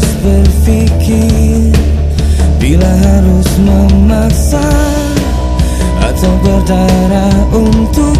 harus berpikir. Bila harus memaksa Atau berdarah untuk